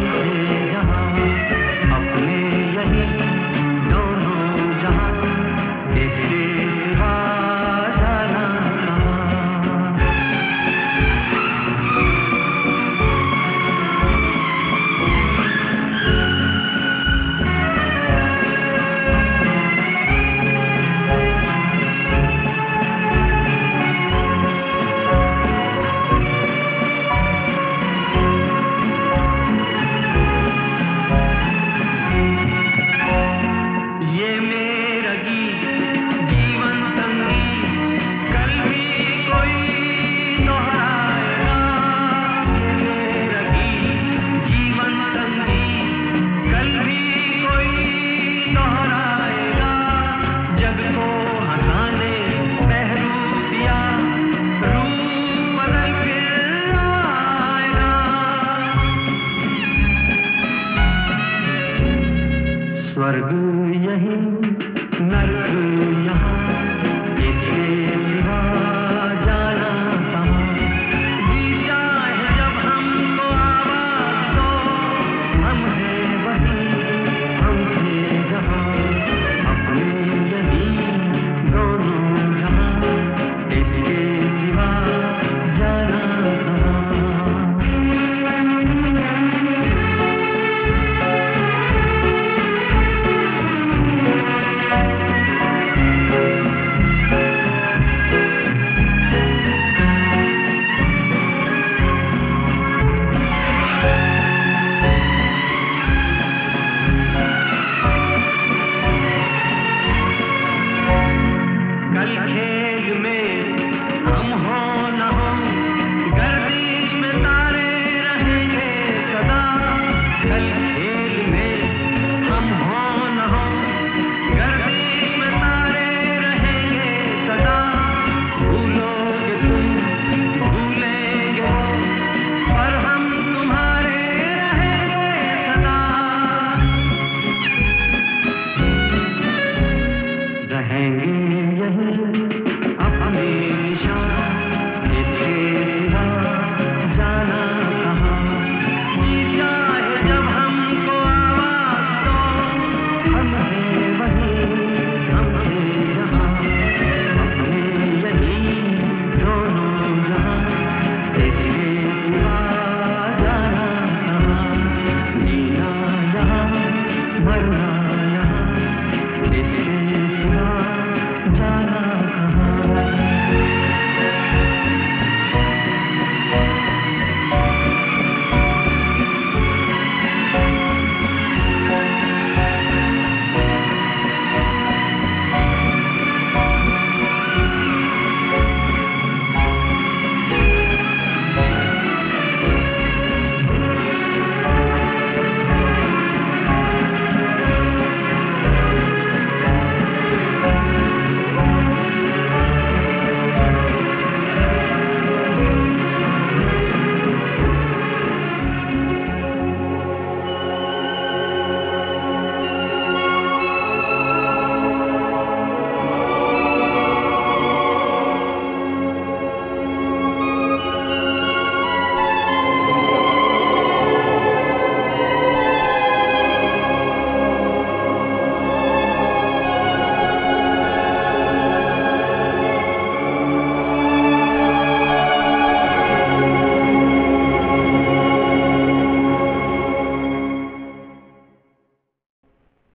me. स्वर्ग यही नर्क यहाँ। इसके सिवा